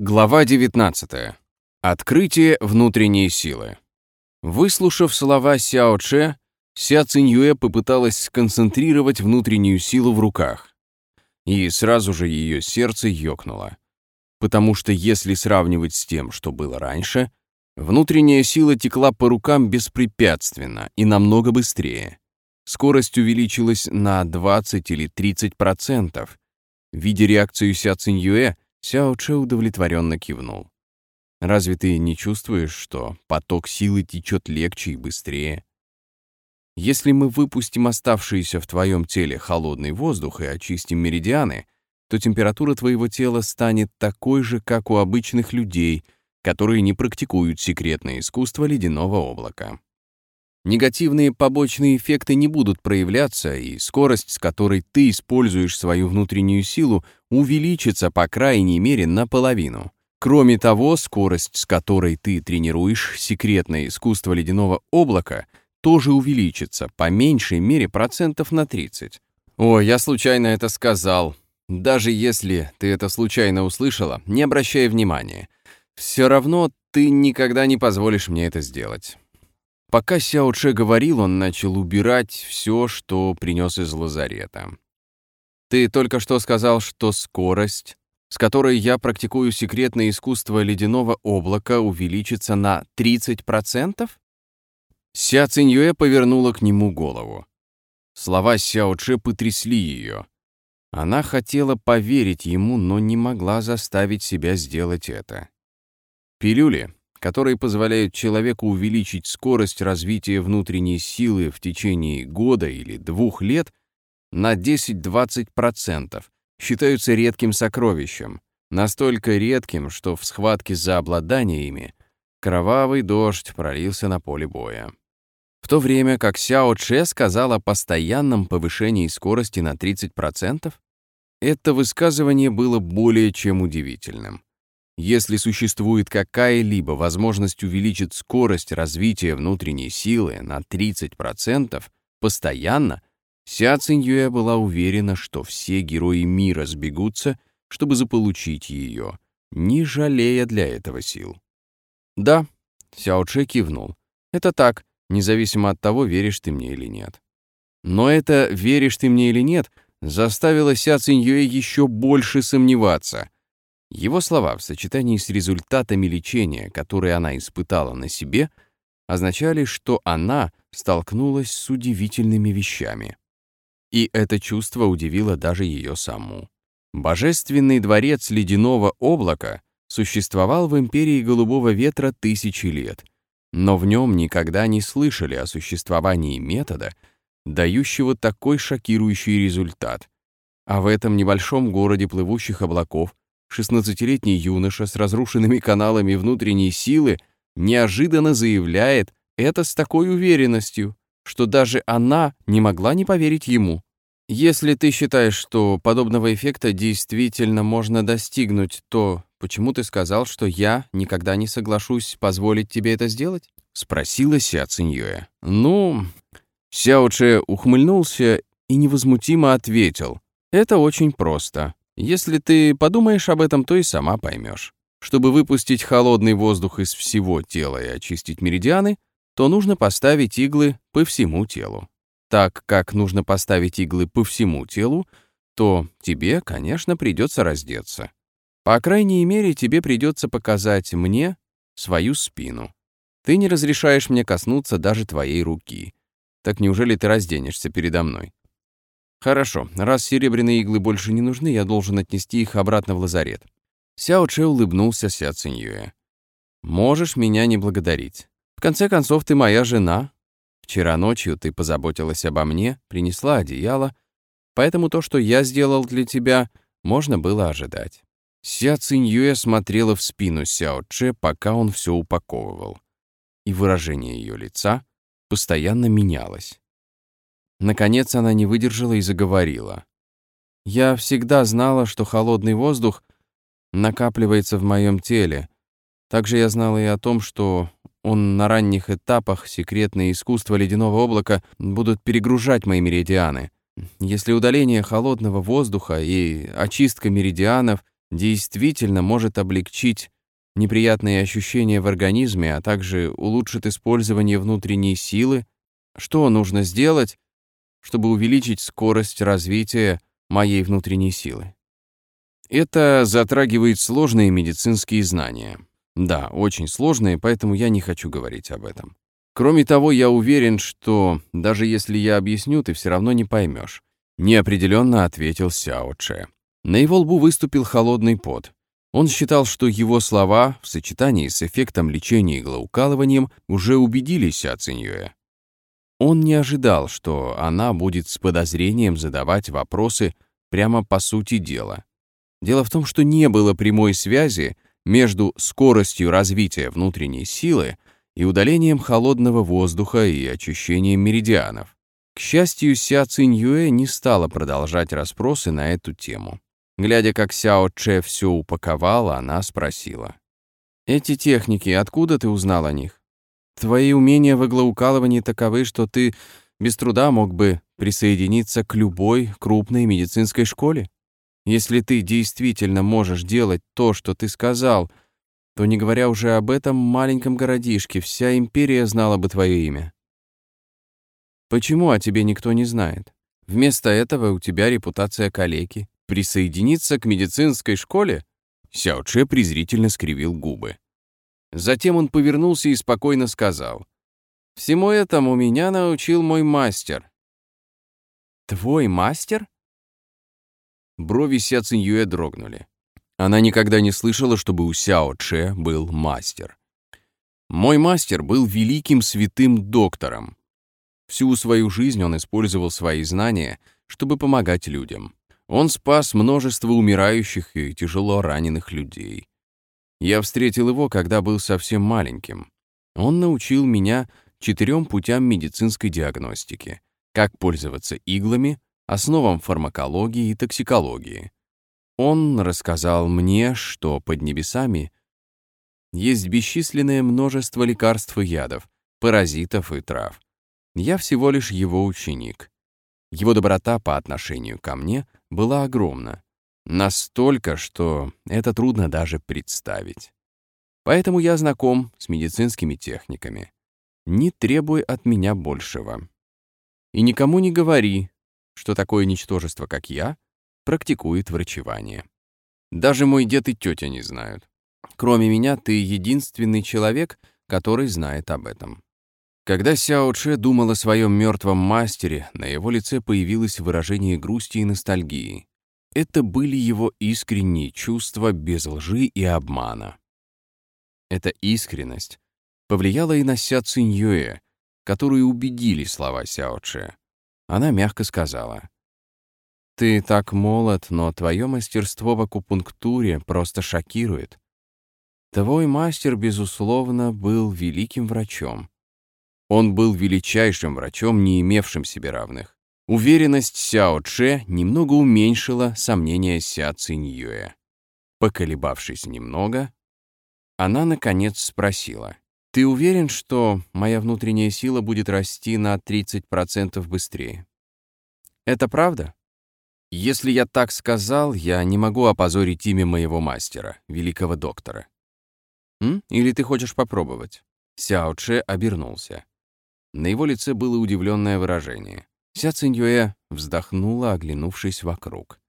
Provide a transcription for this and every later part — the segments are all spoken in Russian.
Глава 19. Открытие внутренней силы. Выслушав слова Сяо Че, Ся Циньюэ попыталась сконцентрировать внутреннюю силу в руках. И сразу же ее сердце ёкнуло. Потому что если сравнивать с тем, что было раньше, внутренняя сила текла по рукам беспрепятственно и намного быстрее. Скорость увеличилась на 20 или 30%. Видя реакцию Ся Циньюэ, Сяо Че удовлетворенно кивнул. «Разве ты не чувствуешь, что поток силы течет легче и быстрее? Если мы выпустим оставшийся в твоем теле холодный воздух и очистим меридианы, то температура твоего тела станет такой же, как у обычных людей, которые не практикуют секретное искусство ледяного облака. Негативные побочные эффекты не будут проявляться, и скорость, с которой ты используешь свою внутреннюю силу, увеличится по крайней мере наполовину. Кроме того, скорость, с которой ты тренируешь секретное искусство ледяного облака, тоже увеличится, по меньшей мере процентов на 30. О, я случайно это сказал. Даже если ты это случайно услышала, не обращай внимания. Все равно ты никогда не позволишь мне это сделать. Пока Сяо Че говорил, он начал убирать все, что принес из лазарета. «Ты только что сказал, что скорость, с которой я практикую секретное искусство ледяного облака, увеличится на 30%?» Ся Циньюэ повернула к нему голову. Слова Сяо Че потрясли ее. Она хотела поверить ему, но не могла заставить себя сделать это. Пилюли, которые позволяют человеку увеличить скорость развития внутренней силы в течение года или двух лет на 10-20%, считаются редким сокровищем, настолько редким, что в схватке за обладание ими кровавый дождь пролился на поле боя. В то время как Сяо Че сказал о постоянном повышении скорости на 30%, это высказывание было более чем удивительным. Если существует какая-либо возможность увеличить скорость развития внутренней силы на 30% постоянно, Ся Циньюэ была уверена, что все герои мира сбегутся, чтобы заполучить ее, не жалея для этого сил. «Да», — Сяо Че кивнул, — «это так, независимо от того, веришь ты мне или нет». Но это «веришь ты мне или нет» заставило Ся Циньюэ еще больше сомневаться — его слова в сочетании с результатами лечения, которые она испытала на себе, означали, что она столкнулась с удивительными вещами. И это чувство удивило даже ее саму. Божественный дворец ледяного облака существовал в империи Голубого Ветра тысячи лет, но в нем никогда не слышали о существовании метода, дающего такой шокирующий результат. А в этом небольшом городе плывущих облаков 16-летний юноша с разрушенными каналами внутренней силы неожиданно заявляет это с такой уверенностью, что даже она не могла не поверить ему. Если ты считаешь, что подобного эффекта действительно можно достигнуть, то почему ты сказал, что я никогда не соглашусь позволить тебе это сделать? Спросила Ся Циньюэ. Ну, Сяо Че ухмыльнулся и невозмутимо ответил. Это очень просто. Если ты подумаешь об этом, то и сама поймешь. Чтобы выпустить холодный воздух из всего тела и очистить меридианы, то нужно поставить иглы по всему телу. Так как нужно поставить иглы по всему телу, то тебе, конечно, придется раздеться. По крайней мере, тебе придется показать мне свою спину. Ты не разрешаешь мне коснуться даже твоей руки. Так неужели ты разденешься передо мной? «Хорошо, раз серебряные иглы больше не нужны, я должен отнести их обратно в лазарет». Сяо Че улыбнулся Ся Циньюэ. «Можешь меня не благодарить. В конце концов, ты моя жена. Вчера ночью ты позаботилась обо мне, принесла одеяло, поэтому то, что я сделал для тебя, можно было ожидать». Ся Циньюэ смотрела в спину Сяо Че, пока он все упаковывал. И выражение ее лица постоянно менялось. Наконец она не выдержала и заговорила. «Я всегда знала, что холодный воздух накапливается в моем теле. Также я знала и о том, что он на ранних этапах секретное искусство ледяного облака будут перегружать мои меридианы. Если удаление холодного воздуха и очистка меридианов действительно может облегчить неприятные ощущения в организме, а также улучшит использование внутренней силы, что нужно сделать, чтобы увеличить скорость развития моей внутренней силы? Это затрагивает сложные медицинские знания. Да, очень сложные, поэтому я не хочу говорить об этом. Кроме того, я уверен, что даже если я объясню, ты все равно не поймешь. Неопределенно ответил Сяо Че. На его лбу выступил холодный пот. Он считал, что его слова в сочетании с эффектом лечения иглоукалыванием уже убедили Ся Циньюэ. Он не ожидал, что она будет с подозрением задавать вопросы прямо по сути дела. Дело в том, что не было прямой связи между скоростью развития внутренней силы и удалением холодного воздуха и очищением меридианов. К счастью, Ся Циньюэ не стала продолжать расспросы на эту тему. Глядя, как Сяо Че все упаковала, она спросила. «Эти техники, откуда ты узнал о них? Твои умения в иглоукалывании таковы, что ты без труда мог бы присоединиться к любой крупной медицинской школе? Если ты действительно можешь делать то, что ты сказал, то, не говоря уже об этом маленьком городишке, вся империя знала бы твое имя. Почему о тебе никто не знает? Вместо этого у тебя репутация калеки. Присоединиться к медицинской школе? Сяо Че презрительно скривил губы. Затем он повернулся и спокойно сказал. «Всему этому меня научил мой мастер». «Твой мастер?» Брови Ся Циньюэ дрогнули. Она никогда не слышала, чтобы у Сяо Че был мастер. Мой мастер был великим святым доктором, Всю свою жизнь он использовал свои знания, чтобы помогать людям. Он спас множество умирающих и тяжело раненых людей. Я встретил его, когда был совсем маленьким. Он научил меня четырем путям медицинской диагностики, как пользоваться иглами, основам фармакологии и токсикологии. Он рассказал мне, что под небесами есть бесчисленное множество лекарств и ядов, паразитов и трав. Я всего лишь его ученик. Его доброта по отношению ко мне была огромна. Настолько, что это трудно даже представить. Поэтому я знаком с медицинскими техниками. Не требуй от меня большего. И никому не говори, что такое ничтожество, как я, практикует врачевание. Даже мой дед и тетя не знают. Кроме меня, ты единственный человек, который знает об этом. Когда Сяо Че думал о своем мертвом мастере, на его лице появилось выражение грусти и ностальгии. Это были его искренние чувства без лжи и обмана. Эта искренность повлияла и на Ся Циньюэ, которую убедили слова Сяо Че. Она мягко сказала, «Ты так молод, но твое мастерство в акупунктуре просто шокирует. Твой мастер, безусловно, был великим врачом. Он был величайшим врачом, не имевшим себе равных. Уверенность Сяо Че немного уменьшила сомнения Ся Циньюэ. Поколебавшись немного, она, наконец, спросила, «Ты уверен, что моя внутренняя сила будет расти на 30% быстрее?» «Это правда?» «Если я так сказал, я не могу опозорить имя моего мастера, великого доктора». «М? Или ты хочешь попробовать?» Сяо Че обернулся. На его лице было удивленное выражение. Ся Циньюэ вздохнула, оглянувшись вокруг.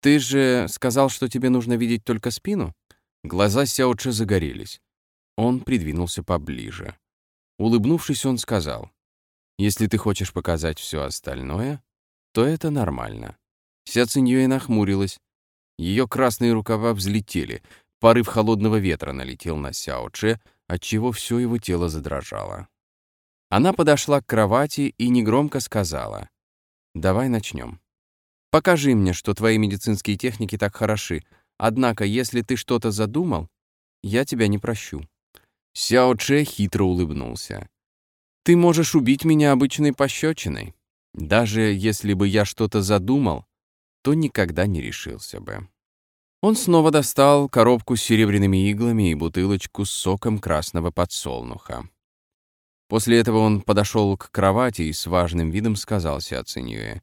«Ты же сказал, что тебе нужно видеть только спину?» Глаза Сяо Че загорелись. Он придвинулся поближе. Улыбнувшись, он сказал, «Если ты хочешь показать все остальное, то это нормально». Ся Циньюэ нахмурилась. Ее красные рукава взлетели. Порыв холодного ветра налетел на Сяо Че, отчего все его тело задрожало. Она подошла к кровати и негромко сказала, «Давай начнем. Покажи мне, что твои медицинские техники так хороши, однако, если ты что-то задумал, я тебя не прощу». Сяо Че хитро улыбнулся. «Ты можешь убить меня обычной пощечиной. Даже если бы я что-то задумал, то никогда не решился бы». Он снова достал коробку с серебряными иглами и бутылочку с соком красного подсолнуха. После этого он подошел к кровати и с важным видом сказал Сяцинюэ,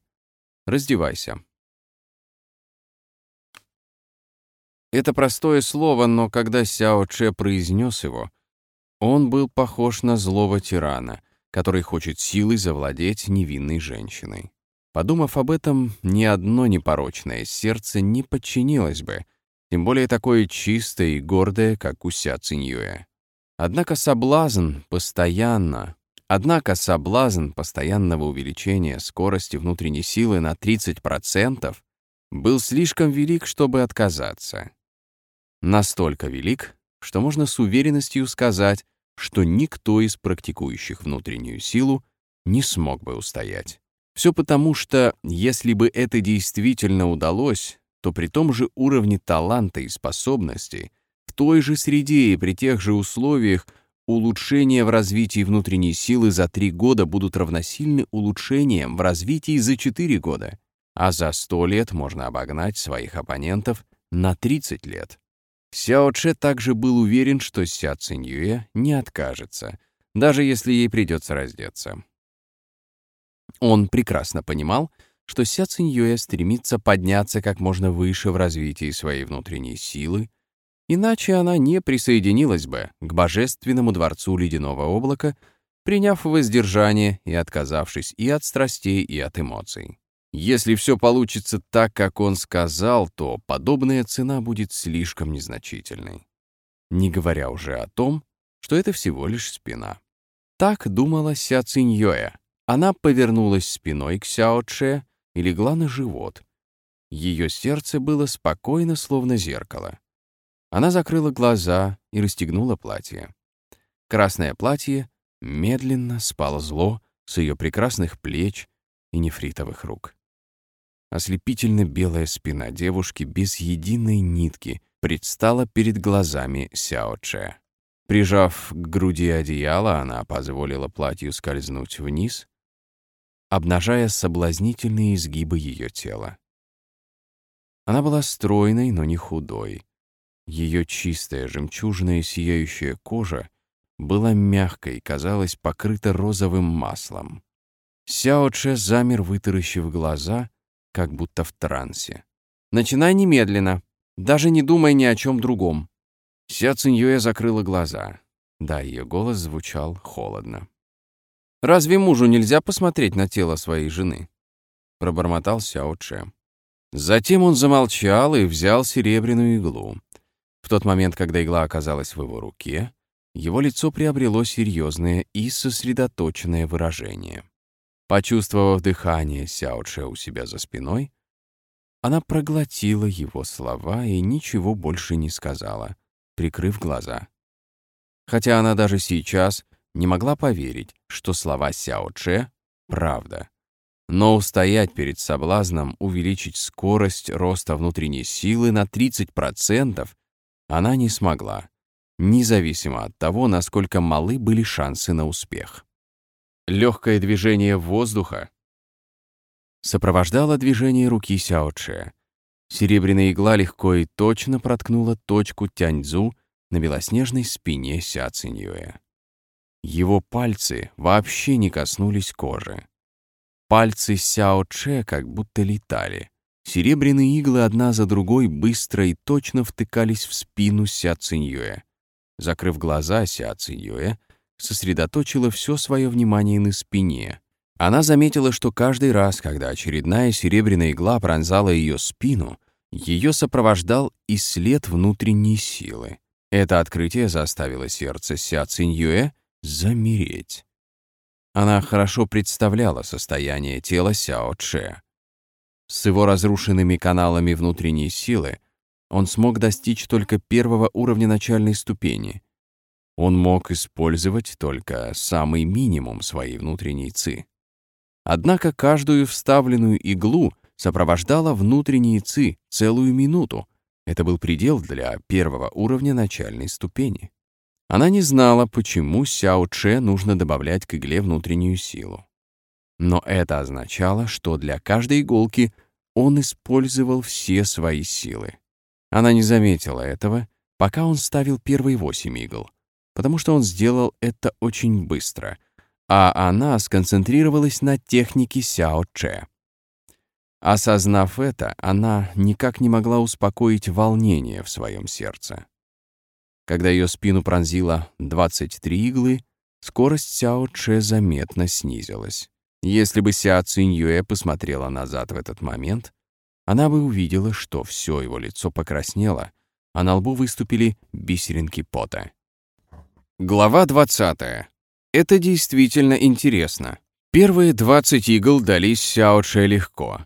«Раздевайся». Это простое слово, но когда Сяо Че произнес его, он был похож на злого тирана, который хочет силой завладеть невинной женщиной. Подумав об этом, ни одно непорочное сердце не подчинилось бы, тем более такое чистое и гордое, как у Ся Циньюэ. Однако соблазн постоянно, однако соблазн постоянного увеличения скорости внутренней силы на 30% был слишком велик, чтобы отказаться. Настолько велик, что можно с уверенностью сказать, что никто из практикующих внутреннюю силу не смог бы устоять. Все потому, что если бы это действительно удалось, то при том же уровне таланта и способностей, в той же среде и при тех же условиях улучшения в развитии внутренней силы за три года будут равносильны улучшениям в развитии за четыре года, а за сто лет можно обогнать своих оппонентов на 30 лет. Сяо Че также был уверен, что Ся Циньюэ не откажется, даже если ей придется раздеться. Он прекрасно понимал, что Ся Циньюэ стремится подняться как можно выше в развитии своей внутренней силы, иначе она не присоединилась бы к божественному дворцу ледяного облака, приняв воздержание и отказавшись и от страстей, и от эмоций. Если все получится так, как он сказал, то подобная цена будет слишком незначительной. Не говоря уже о том, что это всего лишь спина. Так думала Ся Циньёя. Она повернулась спиной к Сяо Че и легла на живот. Ее сердце было спокойно, словно зеркало. Она закрыла глаза и расстегнула платье. Красное платье медленно спало зло с ее прекрасных плеч и нефритовых рук. Ослепительно белая спина девушки без единой нитки предстала перед глазами Сяо Че. Прижав к груди одеяло, она позволила платью скользнуть вниз, обнажая соблазнительные изгибы ее тела. Она была стройной, но не худой. Ее чистая, жемчужная, сияющая кожа была мягкой, казалась покрыта розовым маслом. Сяо Че замер, вытаращив глаза — как будто в трансе. «Начинай немедленно, даже не думай ни о чем другом». Ся Циньюэ закрыла глаза. Да, ее голос звучал холодно. «Разве мужу нельзя посмотреть на тело своей жены?» Пробормотал Сяо Че. Затем он замолчал и взял серебряную иглу. Тот момент, когда игла оказалась в его руке, его лицо приобрело серьезное и сосредоточенное выражение. Почувствовав дыхание Сяоче у себя за спиной, она проглотила его слова и ничего больше не сказала, прикрыв глаза. Хотя она даже сейчас не могла поверить, что слова Сяоче — правда. Но устоять перед соблазном увеличить скорость роста внутренней силы на 30% она не смогла, независимо от того, насколько малы были шансы на успех. Легкое движение воздуха сопровождало движение руки Сяоче. Серебряная игла легко и точно проткнула точку Тяньцзу на белоснежной спине Ся Циньюэ. Его пальцы вообще не коснулись кожи. Пальцы Сяо Че как будто летали. Серебряные иглы одна за другой быстро и точно втыкались в спину Ся Циньюэ. Закрыв глаза, Ся Циньюэ сосредоточила все свое внимание на спине. Она заметила, что каждый раз, когда очередная серебряная игла пронзала ее спину, ее сопровождал и след внутренней силы. Это открытие заставило сердце Ся Циньюэ замереть. Она хорошо представляла состояние тела Сяо Че. С его разрушенными каналами внутренней силы он смог достичь только первого уровня начальной ступени, он мог использовать только самый минимум своей внутренней ци. Однако каждую вставленную иглу сопровождала внутренние ци целую минуту. Это был предел для первого уровня начальной ступени. Она не знала, почему Сяо Че нужно добавлять к игле внутреннюю силу. Но это означало, что для каждой иголки он использовал все свои силы. Она не заметила этого, пока он ставил первые восемь игл — потому что он сделал это очень быстро, а она сконцентрировалась на технике Сяо Че. Осознав это, она никак не могла успокоить волнение в своем сердце. Когда ее спину пронзило 23 иглы, скорость Сяо Че заметно снизилась. Если бы Ся Циньюэ посмотрела назад в этот момент, она бы увидела, что все его лицо покраснело, а на лбу выступили бисеринки пота. Глава 20. Это действительно интересно. Первые 20 игл дались Сяо Че легко.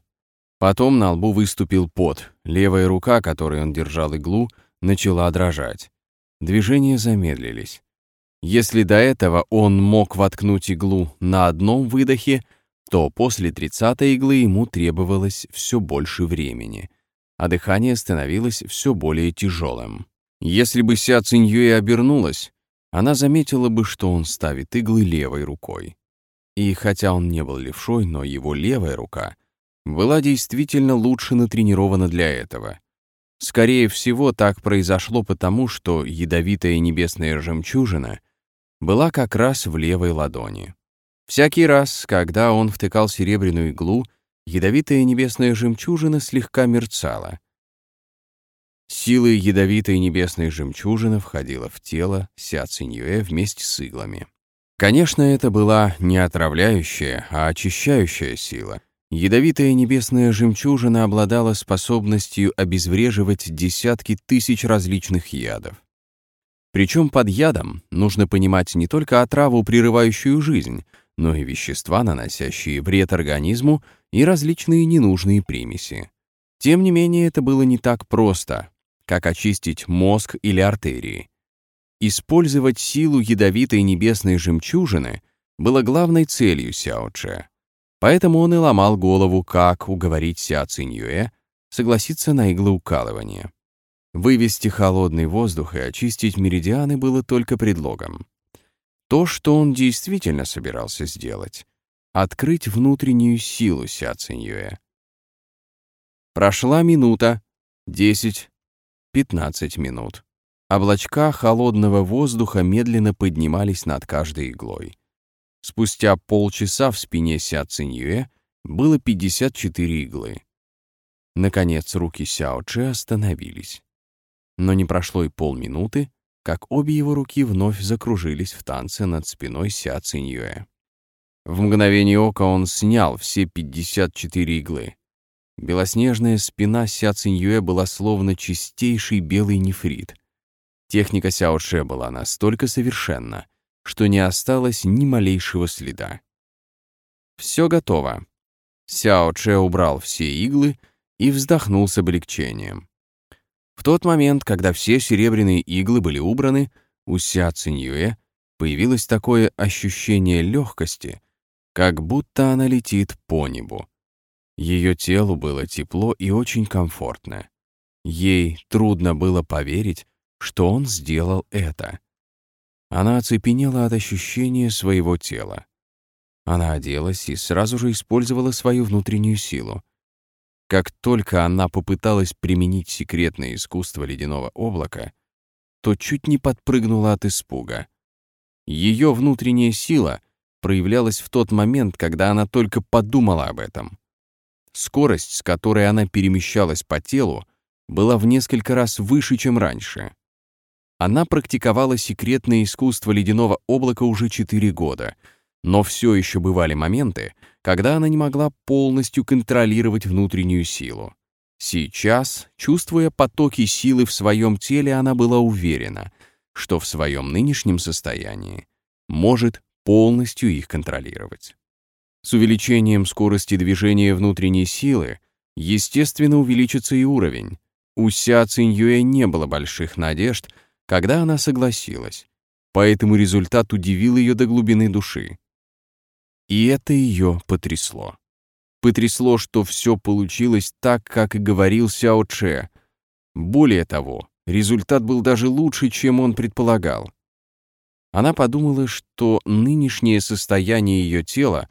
Потом на лбу выступил пот, левая рука, которой он держал иглу, начала дрожать. Движения замедлились. Если до этого он мог воткнуть иглу на одном выдохе, то после 30-й иглы ему требовалось все больше времени, а дыхание становилось все более тяжелым. Если бы Ся Циньюэ обернулась, она заметила бы, что он ставит иглы левой рукой. И хотя он не был левшой, но его левая рука была действительно лучше натренирована для этого. Скорее всего, так произошло потому, что ядовитая небесная жемчужина была как раз в левой ладони. Всякий раз, когда он втыкал серебряную иглу, ядовитая небесная жемчужина слегка мерцала. Сила ядовитой небесной жемчужины входила в тело Ся Циньюэ вместе с иглами. Конечно, это была не отравляющая, а очищающая сила. Ядовитая небесная жемчужина обладала способностью обезвреживать десятки тысяч различных ядов. Причем под ядом нужно понимать не только отраву, прерывающую жизнь, но и вещества, наносящие вред организму и различные ненужные примеси. Тем не менее, это было не так просто, как очистить мозг или артерии. Использовать силу ядовитой небесной жемчужины было главной целью Сяо Че. Поэтому он и ломал голову, как уговорить Ся Циньюэ согласиться на иглоукалывание. Вывести холодный воздух и очистить меридианы было только предлогом. То, что он действительно собирался сделать — открыть внутреннюю силу Ся Циньюэ. Прошла минута, десять, пятнадцать минут. Облачка холодного воздуха медленно поднимались над каждой иглой. Спустя полчаса в спине Ся Циньюэ было 54 иглы. Наконец руки Сяо Че остановились. Но не прошло и полминуты, как обе его руки вновь закружились в танце над спиной Ся Циньюэ. В мгновение ока он снял все 54 иглы. Белоснежная спина Ся Циньюэ была словно чистейший белый нефрит. Техника Сяо Ше была настолько совершенна, что не осталось ни малейшего следа. Все готово. Сяо Че убрал все иглы и вздохнул с облегчением. В тот момент, когда все серебряные иглы были убраны, у Ся Циньюэ появилось такое ощущение легкости, как будто она летит по небу. Ее телу было тепло и очень комфортно. Ей трудно было поверить, что он сделал это. Она оцепенела от ощущения своего тела. Она оделась и сразу же использовала свою внутреннюю силу. Как только она попыталась применить секретное искусство ледяного облака, то чуть не подпрыгнула от испуга. Ее внутренняя сила проявлялась в тот момент, когда она только подумала об этом. Скорость, с которой она перемещалась по телу, была в несколько раз выше, чем раньше. Она практиковала секретное искусство ледяного облака уже четыре года, но все еще бывали моменты, когда она не могла полностью контролировать внутреннюю силу. Сейчас, чувствуя потоки силы в своем теле, она была уверена, что в своем нынешнем состоянии может полностью их контролировать. С увеличением скорости движения внутренней силы, естественно, увеличится и уровень. У Ся Циньюэ не было больших надежд, когда она согласилась, поэтому результат удивил ее до глубины души. И это ее потрясло. Потрясло, что все получилось так, как и говорил Сяо Че. Более того, результат был даже лучше, чем он предполагал. Она подумала, что нынешнее состояние ее тела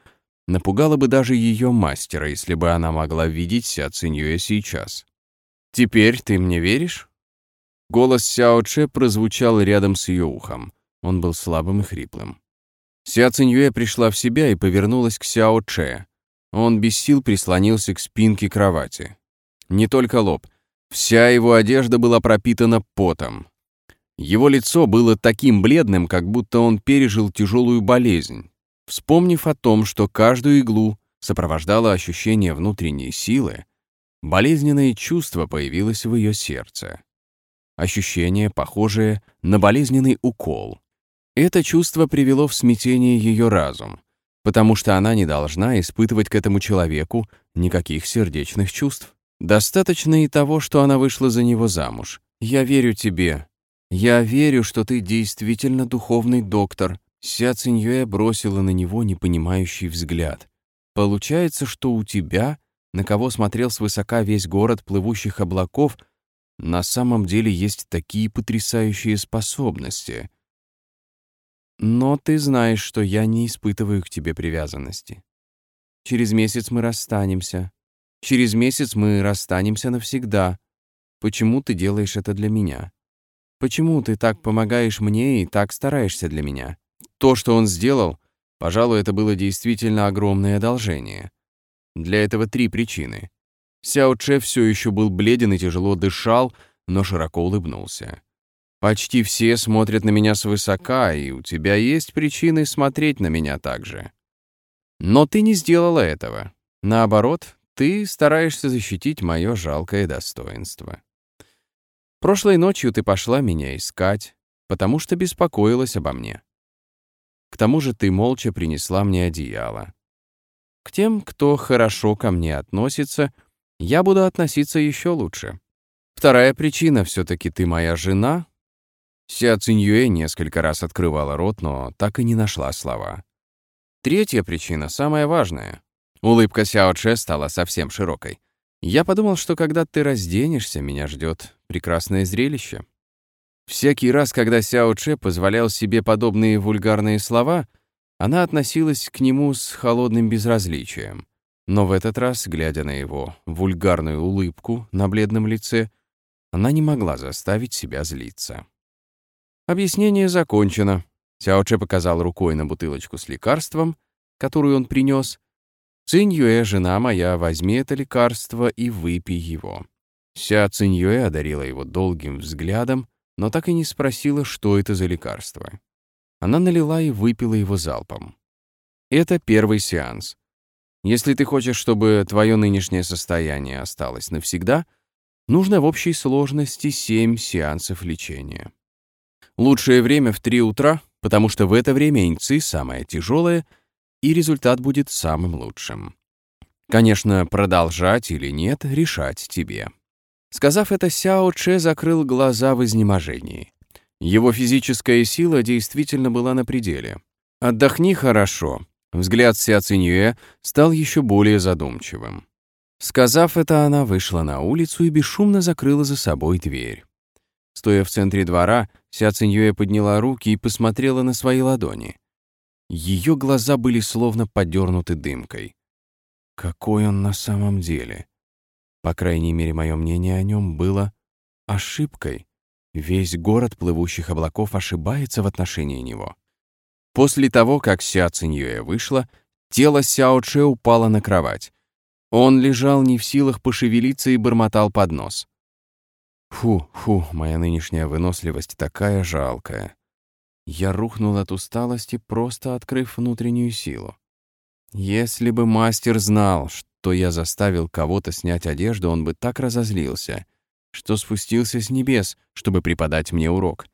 напугало бы даже ее мастера, если бы она могла видеть Ся Циньюэ сейчас. «Теперь ты мне веришь?» Голос Сяо Че прозвучал рядом с ее ухом. Он был слабым и хриплым. Ся Циньюэ пришла в себя и повернулась к Сяо Че. Он без сил прислонился к спинке кровати. Не только лоб. Вся его одежда была пропитана потом. Его лицо было таким бледным, как будто он пережил тяжелую болезнь. Вспомнив о том, что каждую иглу сопровождало ощущение внутренней силы, болезненное чувство появилось в ее сердце. Ощущение, похожее на болезненный укол. Это чувство привело в смятение ее разум, потому что она не должна испытывать к этому человеку никаких сердечных чувств. Достаточно и того, что она вышла за него замуж. «Я верю тебе. Я верю, что ты действительно духовный доктор». Ся Циньюэ бросила на него непонимающий взгляд. «Получается, что у тебя, на кого смотрел свысока весь город плывущих облаков, на самом деле есть такие потрясающие способности. Но ты знаешь, что я не испытываю к тебе привязанности. Через месяц мы расстанемся. Через месяц мы расстанемся навсегда. Почему ты делаешь это для меня? Почему ты так помогаешь мне и так стараешься для меня? То, что он сделал, пожалуй, это было действительно огромное одолжение. Для этого три причины. Сяо Че все еще был бледен и тяжело дышал, но широко улыбнулся. «Почти все смотрят на меня свысока, и у тебя есть причины смотреть на меня так же. Но ты не сделала этого. Наоборот, ты стараешься защитить мое жалкое достоинство. Прошлой ночью ты пошла меня искать, потому что беспокоилась обо мне. К тому же ты молча принесла мне одеяло. К тем, кто хорошо ко мне относится, я буду относиться еще лучше. Вторая причина — все-таки ты моя жена. Ся Циньюэ несколько раз открывала рот, но так и не нашла слова. Третья причина, самая важная. Улыбка Сяо Че стала совсем широкой. Я подумал, что когда ты разденешься, меня ждет прекрасное зрелище. Всякий раз, когда Сяо Че позволял себе подобные вульгарные слова, она относилась к нему с холодным безразличием. Но в этот раз, глядя на его вульгарную улыбку на бледном лице, она не могла заставить себя злиться. Объяснение закончено. Сяоче показал рукой на бутылочку с лекарством, которую он принес. «Циньюэ, жена моя, возьми это лекарство и выпей его». Ся Циньюэ одарила его долгим взглядом, но так и не спросила, что это за лекарство. Она налила и выпила его залпом. Это первый сеанс. Если ты хочешь, чтобы твое нынешнее состояние осталось навсегда, нужно в общей сложности 7 сеансов лечения. Лучшее время в 3 утра, потому что в это время инцы самое тяжелое, и результат будет самым лучшим. Конечно, продолжать или нет, решать тебе. Сказав это, Сяо Че закрыл глаза в изнеможении. Его физическая сила действительно была на пределе. «Отдохни хорошо», Взгляд Ся Циньюэ стал еще более задумчивым. Сказав это, она вышла на улицу и бесшумно закрыла за собой дверь. Стоя в центре двора, Ся Циньюэ подняла руки и посмотрела на свои ладони. Ее глаза были словно подернуты дымкой. Какой он на самом деле? По крайней мере, мое мнение о нем было ошибкой. Весь город плывущих облаков ошибается в отношении него. После того, как Ся Циньюэ вышла, тело Сяо Че упало на кровать. Он лежал не в силах пошевелиться и бормотал под нос. Фу, фу, моя нынешняя выносливость такая жалкая. Я рухнул от усталости, просто открыв внутреннюю силу. Если бы мастер знал, что я заставил кого-то снять одежду, он бы так разозлился, что спустился с небес, чтобы преподать мне урок.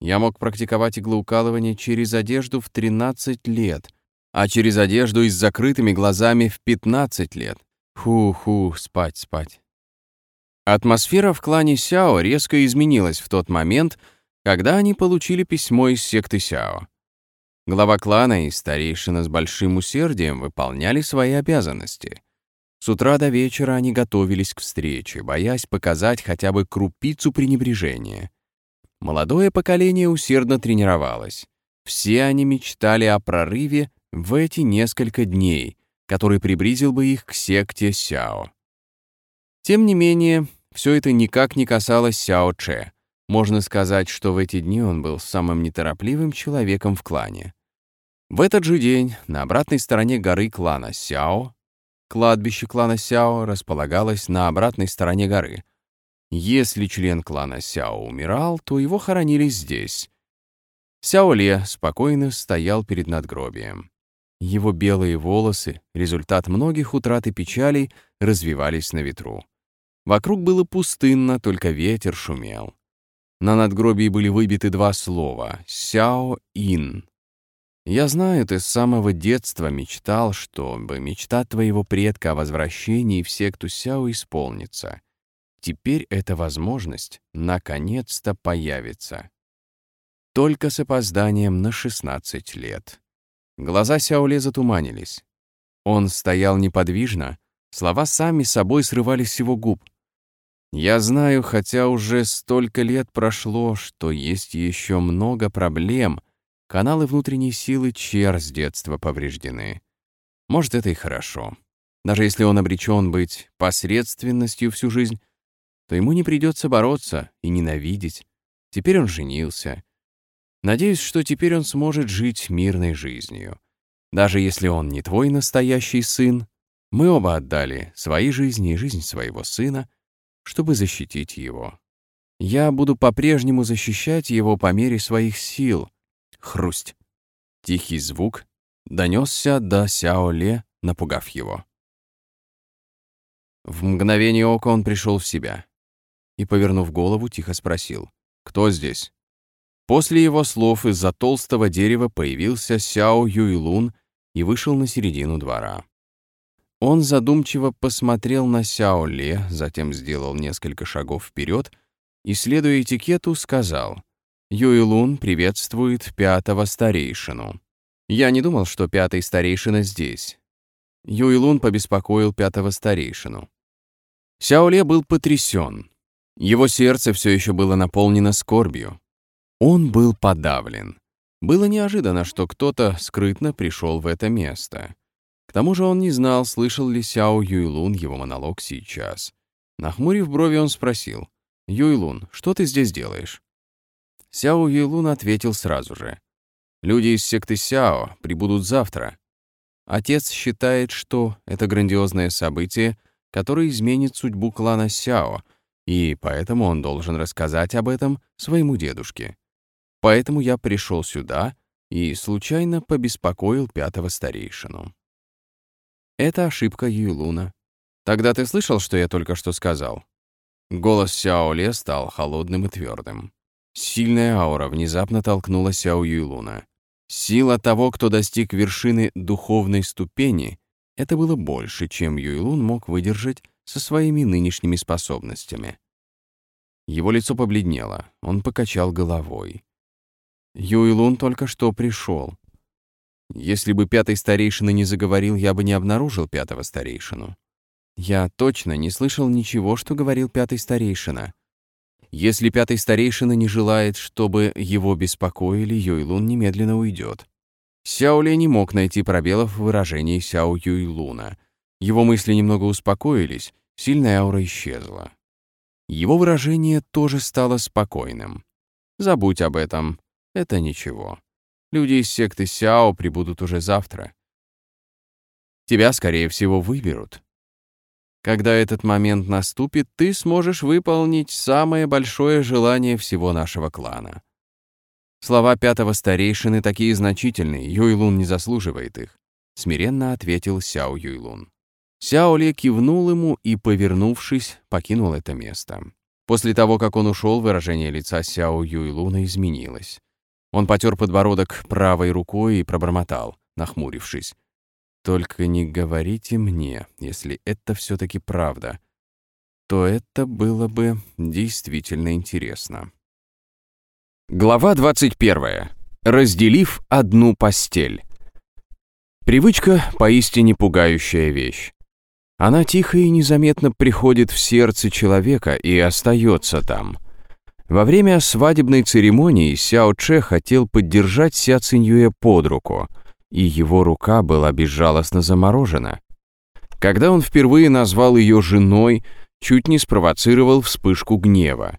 Я мог практиковать иглоукалывание через одежду в 13 лет, а через одежду и с закрытыми глазами в 15 лет. Фу-ху, спать, спать. Атмосфера в клане Сяо резко изменилась в тот момент, когда они получили письмо из секты Сяо. Глава клана и старейшина с большим усердием выполняли свои обязанности. С утра до вечера они готовились к встрече, боясь показать хотя бы крупицу пренебрежения. Молодое поколение усердно тренировалось. Все они мечтали о прорыве в эти несколько дней, который приблизил бы их к секте Сяо. Тем не менее, все это никак не касалось Сяо Че. Можно сказать, что в эти дни он был самым неторопливым человеком в клане. В этот же день на обратной стороне горы клана Сяо кладбище клана Сяо располагалось на обратной стороне горы. Если член клана Сяо умирал, то его хоронили здесь. Сяо Ле спокойно стоял перед надгробием. Его белые волосы, результат многих утрат и печалей, развивались на ветру. Вокруг было пустынно, только ветер шумел. На надгробии были выбиты два слова «Сяо-Ин». Я знаю, ты с самого детства мечтал, чтобы мечта твоего предка о возвращении в секту Сяо исполнится. Теперь эта возможность наконец-то появится. Только с опозданием на 16 лет. Глаза Сяоле затуманились. Он стоял неподвижно, слова сами собой срывались с его губ. Я знаю, хотя уже столько лет прошло, что есть еще много проблем. Каналы внутренней силы Чер с детства повреждены. Может, это и хорошо. Даже если он обречен быть посредственностью всю жизнь, то ему не придется бороться и ненавидеть. Теперь он женился. Надеюсь, что теперь он сможет жить мирной жизнью. Даже если он не твой настоящий сын, мы оба отдали свои жизни и жизнь своего сына — чтобы защитить его. Я буду по-прежнему защищать его по мере своих сил. Хрусть. Тихий звук донесся до Сяоле, напугав его. В мгновение ока он пришел в себя и, повернув голову, тихо спросил, «Кто здесь?» После его слов из-за толстого дерева появился Сяо Юйлун и вышел на середину двора. Он задумчиво посмотрел на Сяо Ле, затем сделал несколько шагов вперед и, следуя этикету, сказал «Юйлун приветствует пятого старейшину». Я не думал, что пятый старейшина здесь. Юйлун побеспокоил пятого старейшину. Сяо Ле был потрясен. Его сердце все еще было наполнено скорбью. Он был подавлен. Было неожиданно, что кто-то скрытно пришел в это место. К тому же он не знал, слышал ли Сяо Юйлун его монолог сейчас. Нахмурив брови, он спросил, «Юйлун, что ты здесь делаешь?» Сяо Юйлун ответил сразу же, «Люди из секты Сяо прибудут завтра. Отец считает, что это грандиозное событие, которое изменит судьбу клана Сяо, и поэтому он должен рассказать об этом своему дедушке. Поэтому я пришел сюда и случайно побеспокоил пятого старейшину. Это ошибка Юйлуна. Тогда ты слышал, что я только что сказал? Голос Сяо Ле стал холодным и твердым. Сильная аура внезапно толкнула Сяо Юйлуна. Сила того, кто достиг вершины духовной ступени, это было больше, чем Юйлун мог выдержать со своими нынешними способностями. Его лицо побледнело, он покачал головой. Юйлун только что пришел. Если бы пятый старейшина не заговорил, я бы не обнаружил пятого старейшину. Я точно не слышал ничего, что говорил пятый старейшина. Если пятый старейшина не желает, чтобы его беспокоили, Юйлун немедленно уйдет. Сяо Ле не мог найти пробелов в выражении Сяо Юйлуна. Его мысли немного успокоились, сильная аура исчезла. Его выражение тоже стало спокойным. «Забудь об этом. Это ничего». Люди из секты Сяо прибудут уже завтра. Тебя, скорее всего, выберут. Когда этот момент наступит, ты сможешь выполнить самое большое желание всего нашего клана. Слова пятого старейшины такие значительные, Юйлун не заслуживает их, смиренно ответил Сяо Юйлун. Сяо Ле кивнул ему и, повернувшись, покинул это место. После того, как он ушел, выражение лица Сяо Юйлуна изменилось. Он потер подбородок правой рукой и пробормотал, нахмурившись. «Только не говорите мне, если это все-таки правда, то это было бы действительно интересно». Глава 21. Разделив одну постель. Привычка — поистине пугающая вещь. Она тихо и незаметно приходит в сердце человека и остается там — во время свадебной церемонии Сяо Че хотел поддержать Ся Циньюэ под руку, и его рука была безжалостно заморожена. Когда он впервые назвал ее женой, чуть не спровоцировал вспышку гнева.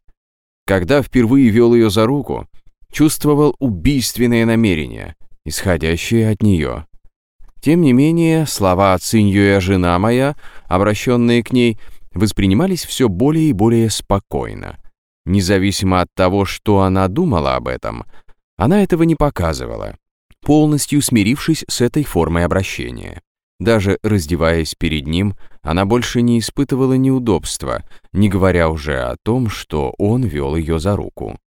Когда впервые вел ее за руку, чувствовал убийственное намерение, исходящее от нее. Тем не менее, слова «Циньюэ, жена моя», обращенные к ней, воспринимались все более и более спокойно. Независимо от того, что она думала об этом, она этого не показывала, полностью смирившись с этой формой обращения. Даже раздеваясь перед ним, она больше не испытывала неудобства, не говоря уже о том, что он вел ее за руку.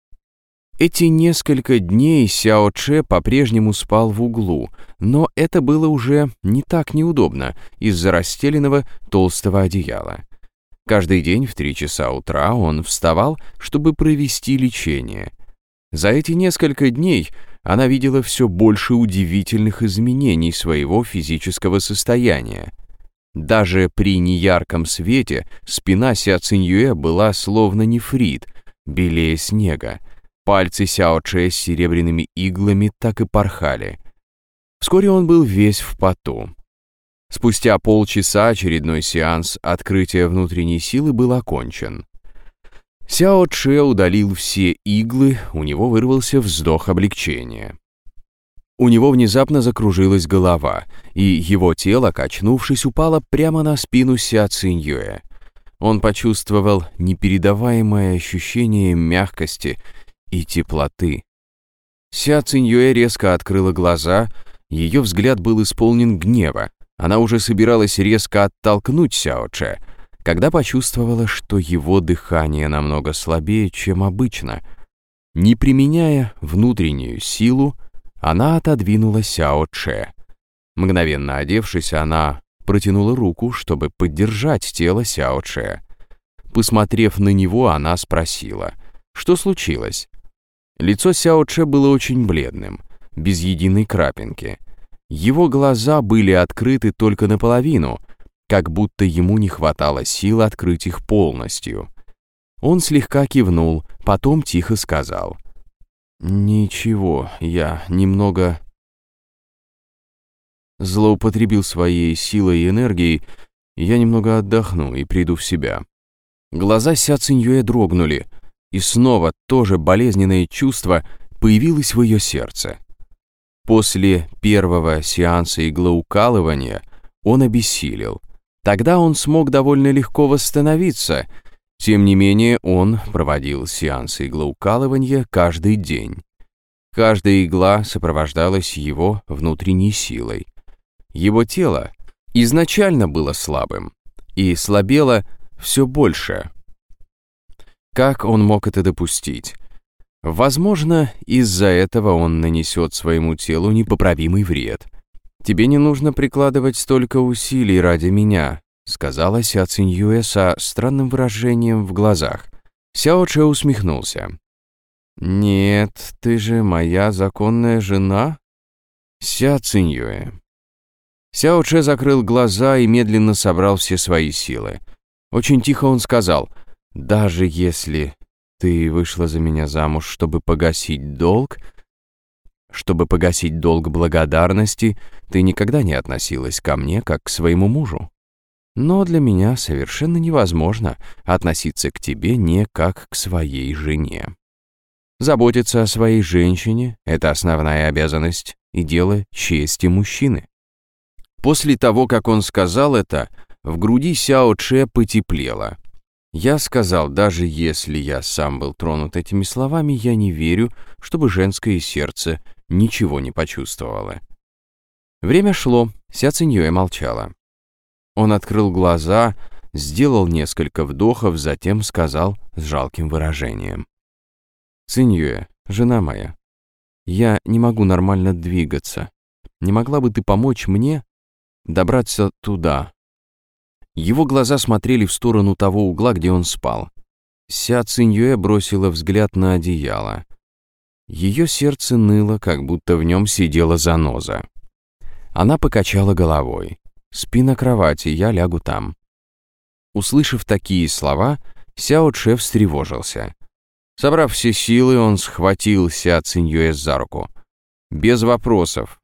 Эти несколько дней Сяо Че по-прежнему спал в углу, но это было уже не так неудобно из-за расстеленного толстого одеяла. Каждый день в три часа утра он вставал, чтобы провести лечение. За эти несколько дней она видела все больше удивительных изменений своего физического состояния. Даже при неярком свете спина Ся Циньюэ была словно нефрит, белее снега. Пальцы Сяо Че с серебряными иглами так и порхали. Вскоре он был весь в поту. Спустя полчаса очередной сеанс открытия внутренней силы был окончен. Сяо Че удалил все иглы, у него вырвался вздох облегчения. У него внезапно закружилась голова, и его тело, качнувшись, упало прямо на спину Ся Циньюэ. Он почувствовал непередаваемое ощущение мягкости и теплоты. Ся Циньюэ резко открыла глаза, ее взгляд был исполнен гнева. Она уже собиралась резко оттолкнуть Сяоче, когда почувствовала, что его дыхание намного слабее, чем обычно. Не применяя внутреннюю силу, она отодвинула Сяо Че. Мгновенно одевшись, она протянула руку, чтобы поддержать тело Сяо Че. Посмотрев на него, она спросила, что случилось. Лицо Сяо Че было очень бледным, без единой крапинки. Его глаза были открыты только наполовину, как будто ему не хватало сил открыть их полностью. Он слегка кивнул, потом тихо сказал. «Ничего, я немного...» Злоупотребил своей силой и энергией, я немного отдохну и приду в себя. Глаза Ся Циньюэ дрогнули, и снова то же болезненное чувство появилось в ее сердце. После первого сеанса иглоукалывания он обессилел. Тогда он смог довольно легко восстановиться. Тем не менее, он проводил сеансы иглоукалывания каждый день. Каждая игла сопровождалась его внутренней силой. Его тело изначально было слабым и слабело все больше. Как он мог это допустить? Возможно, из-за этого он нанесет своему телу непоправимый вред. «Тебе не нужно прикладывать столько усилий ради меня», сказала Ся Циньюэ со странным выражением в глазах. Сяо Че усмехнулся. «Нет, ты же моя законная жена?» Ся Циньюэ. Сяо Че закрыл глаза и медленно собрал все свои силы. Очень тихо он сказал, «Даже если ты вышла за меня замуж, чтобы погасить долг? Чтобы погасить долг благодарности, ты никогда не относилась ко мне как к своему мужу. Но для меня совершенно невозможно относиться к тебе не как к своей жене. Заботиться о своей женщине — это основная обязанность и дело чести мужчины. После того, как он сказал это, в груди Сяо Че потеплело. Я сказал, даже если я сам был тронут этими словами, я не верю, чтобы женское сердце ничего не почувствовало. Время шло, Ся Циньюэ молчала. Он открыл глаза, сделал несколько вдохов, затем сказал с жалким выражением. «Циньюэ, жена моя, я не могу нормально двигаться. Не могла бы ты помочь мне добраться туда, его глаза смотрели в сторону того угла, где он спал. Ся Циньюэ бросила взгляд на одеяло. Ее сердце ныло, как будто в нем сидела заноза. Она покачала головой. «Спи на кровати, я лягу там». Услышав такие слова, Сяо Че встревожился. Собрав все силы, он схватил Ся Циньюэ за руку. «Без вопросов.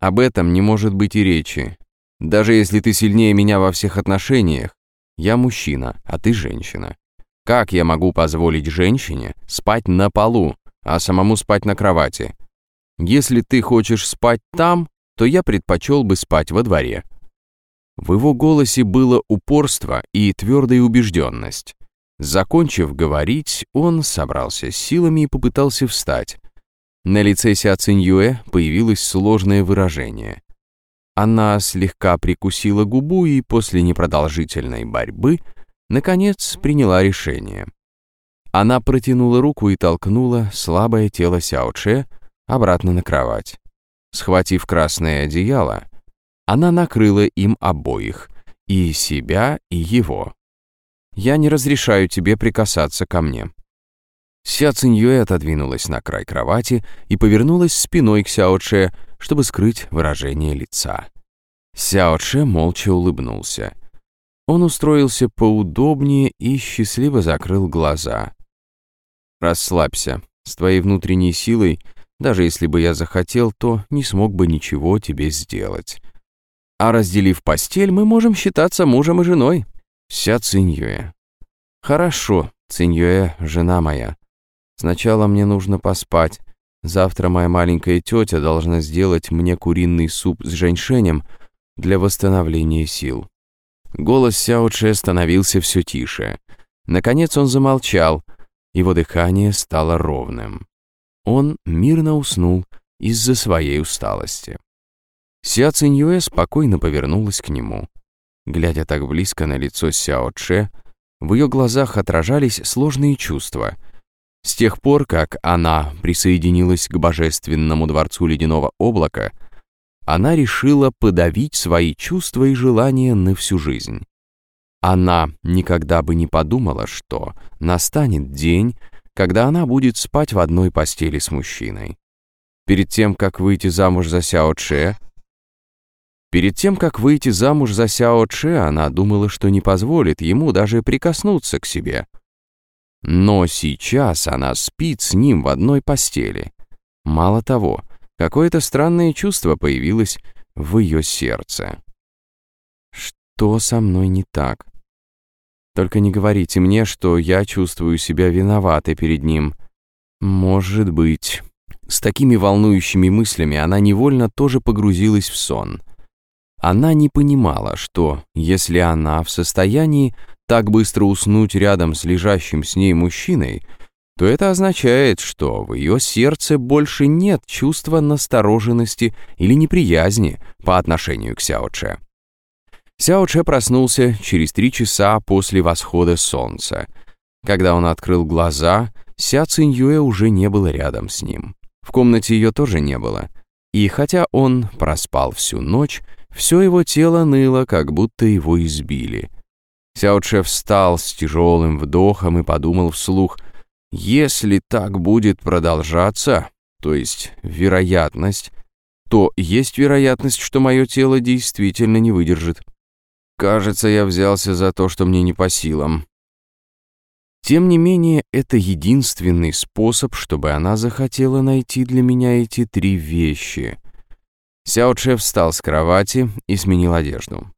Об этом не может быть и речи. Даже если ты сильнее меня во всех отношениях, я мужчина, а ты женщина. Как я могу позволить женщине спать на полу, а самому спать на кровати? Если ты хочешь спать там, то я предпочел бы спать во дворе. В его голосе было упорство и твердая убежденность. Закончив говорить, он собрался с силами и попытался встать. На лице Ся Циньюэ появилось сложное выражение. Она слегка прикусила губу и после непродолжительной борьбы, наконец, приняла решение. Она протянула руку и толкнула слабое тело Сяо Че обратно на кровать. Схватив красное одеяло, она накрыла им обоих, и себя, и его. «Я не разрешаю тебе прикасаться ко мне». Ся Циньюэ отодвинулась на край кровати и повернулась спиной к Сяо Че, чтобы скрыть выражение лица. Сяо Че молча улыбнулся. Он устроился поудобнее и счастливо закрыл глаза. «Расслабься. С твоей внутренней силой, даже если бы я захотел, то не смог бы ничего тебе сделать. А разделив постель, мы можем считаться мужем и женой. Ся Циньюэ». «Хорошо, Циньюэ, жена моя. Сначала мне нужно поспать. Завтра моя маленькая тетя должна сделать мне куриный суп с женьшенем для восстановления сил. Голос Сяо Че становился все тише. Наконец он замолчал, его дыхание стало ровным. Он мирно уснул из-за своей усталости. Ся Циньюэ спокойно повернулась к нему. Глядя так близко на лицо Сяо Че, в ее глазах отражались сложные чувства — с тех пор, как она присоединилась к божественному дворцу ледяного облака, она решила подавить свои чувства и желания на всю жизнь. Она никогда бы не подумала, что настанет день, когда она будет спать в одной постели с мужчиной. Перед тем, как выйти замуж за Сяо Че, Перед тем, как выйти замуж за Сяо Че, она думала, что не позволит ему даже прикоснуться к себе — но сейчас она спит с ним в одной постели. Мало того, какое-то странное чувство появилось в ее сердце. Что со мной не так? Только не говорите мне, что я чувствую себя виноватой перед ним. Может быть. С такими волнующими мыслями она невольно тоже погрузилась в сон. Она не понимала, что, если она в состоянии так быстро уснуть рядом с лежащим с ней мужчиной, то это означает, что в ее сердце больше нет чувства настороженности или неприязни по отношению к Сяоче. Сяоче проснулся через три часа после восхода солнца. Когда он открыл глаза, Ся Циньюэ уже не было рядом с ним. В комнате ее тоже не было. И хотя он проспал всю ночь, все его тело ныло, как будто его избили — Сяоче встал с тяжелым вдохом и подумал вслух, «Если так будет продолжаться, то есть вероятность, то есть вероятность, что мое тело действительно не выдержит. Кажется, я взялся за то, что мне не по силам». Тем не менее, это единственный способ, чтобы она захотела найти для меня эти три вещи. Сяо Че встал с кровати и сменил одежду.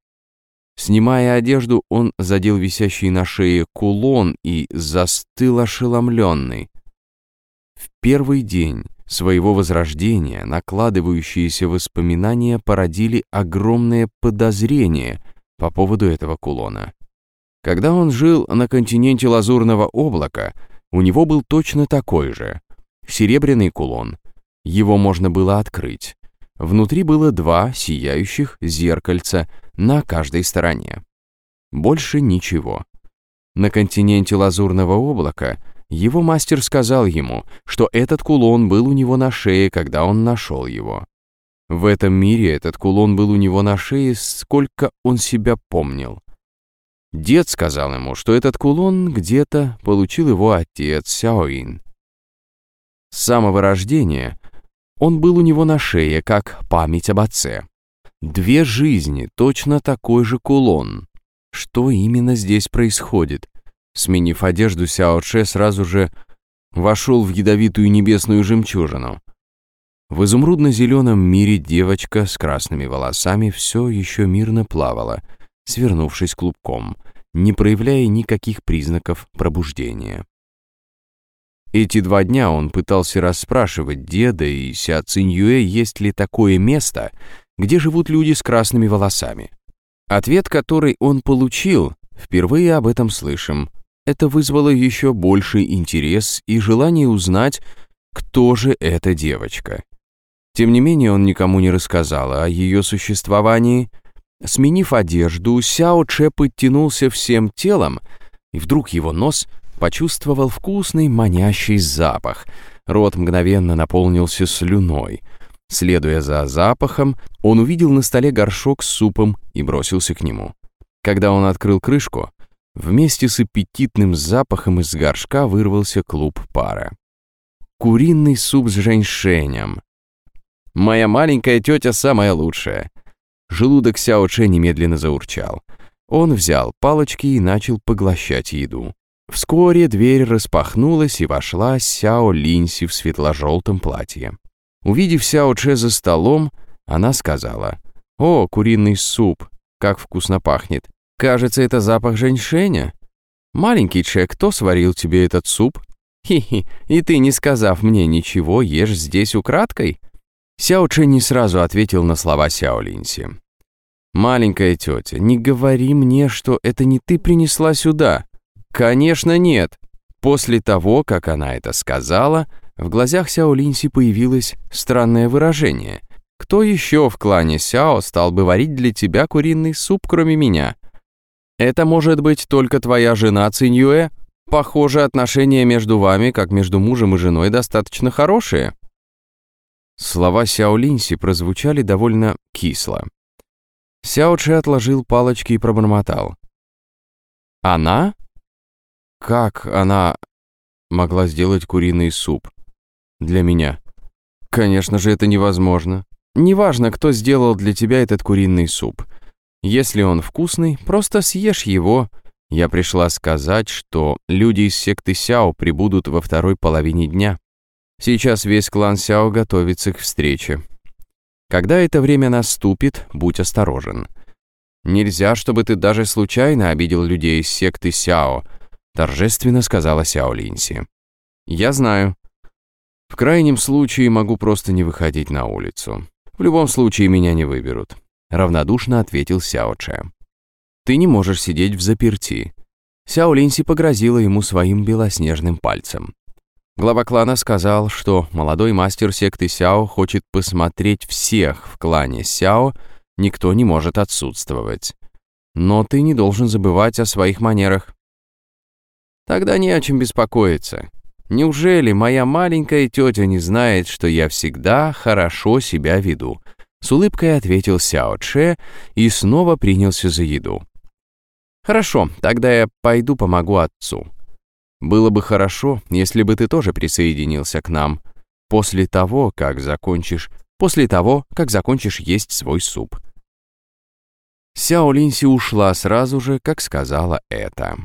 Снимая одежду, он задел висящий на шее кулон и застыл ошеломленный. В первый день своего возрождения накладывающиеся воспоминания породили огромное подозрение по поводу этого кулона. Когда он жил на континенте Лазурного облака, у него был точно такой же. Серебряный кулон. Его можно было открыть. Внутри было два сияющих зеркальца на каждой стороне. Больше ничего. На континенте Лазурного облака его мастер сказал ему, что этот кулон был у него на шее, когда он нашел его. В этом мире этот кулон был у него на шее, сколько он себя помнил. Дед сказал ему, что этот кулон где-то получил его отец Сяоин. С самого рождения он был у него на шее, как память об отце. Две жизни, точно такой же кулон. Что именно здесь происходит? Сменив одежду, Сяо Че сразу же вошел в ядовитую небесную жемчужину. В изумрудно-зеленом мире девочка с красными волосами все еще мирно плавала, свернувшись клубком, не проявляя никаких признаков пробуждения. Эти два дня он пытался расспрашивать деда и Ся Циньюэ, есть ли такое место, где живут люди с красными волосами. Ответ, который он получил, впервые об этом слышим. Это вызвало еще больший интерес и желание узнать, кто же эта девочка. Тем не менее, он никому не рассказал о ее существовании. Сменив одежду, Сяо Че подтянулся всем телом, и вдруг его нос почувствовал вкусный манящий запах. Рот мгновенно наполнился слюной. Следуя за запахом, он увидел на столе горшок с супом и бросился к нему. Когда он открыл крышку, вместе с аппетитным запахом из горшка вырвался клуб пара. Куриный суп с женьшенем. Моя маленькая тетя самая лучшая. Желудок Сяо Че немедленно заурчал. Он взял палочки и начал поглощать еду. Вскоре дверь распахнулась, и вошла Сяо Линси в светло-желтом платье. Увидев Сяо Че за столом, она сказала, «О, куриный суп, как вкусно пахнет. Кажется, это запах женьшеня. Маленький Че, кто сварил тебе этот суп? Хи-хи, и ты, не сказав мне ничего, ешь здесь украдкой?» Сяо Че не сразу ответил на слова Сяо Линси. «Маленькая тетя, не говори мне, что это не ты принесла сюда. Конечно, нет». После того, как она это сказала, в глазах Сяо Линси появилось странное выражение. «Кто еще в клане Сяо стал бы варить для тебя куриный суп, кроме меня? Это может быть только твоя жена Циньюэ? Похоже, отношения между вами, как между мужем и женой, достаточно хорошие». Слова Сяо Линси прозвучали довольно кисло. Сяо Че отложил палочки и пробормотал. «Она? Как она могла сделать куриный суп? Для меня. Конечно же, это невозможно. Неважно, кто сделал для тебя этот куриный суп. Если он вкусный, просто съешь его. Я пришла сказать, что люди из секты Сяо прибудут во второй половине дня. Сейчас весь клан Сяо готовится к встрече. Когда это время наступит, будь осторожен. Нельзя, чтобы ты даже случайно обидел людей из секты Сяо, торжественно сказала Сяо Линси. Я знаю, в крайнем случае могу просто не выходить на улицу. В любом случае меня не выберут», — равнодушно ответил Сяо Че. «Ты не можешь сидеть в заперти». Сяо Линси погрозила ему своим белоснежным пальцем. Глава клана сказал, что молодой мастер секты Сяо хочет посмотреть всех в клане Сяо, никто не может отсутствовать. Но ты не должен забывать о своих манерах. Тогда не о чем беспокоиться. Неужели моя маленькая тетя не знает, что я всегда хорошо себя веду?» С улыбкой ответил Сяо Че и снова принялся за еду. «Хорошо, тогда я пойду помогу отцу. Было бы хорошо, если бы ты тоже присоединился к нам. После того, как закончишь... После того, как закончишь есть свой суп». Сяо Линси ушла сразу же, как сказала это.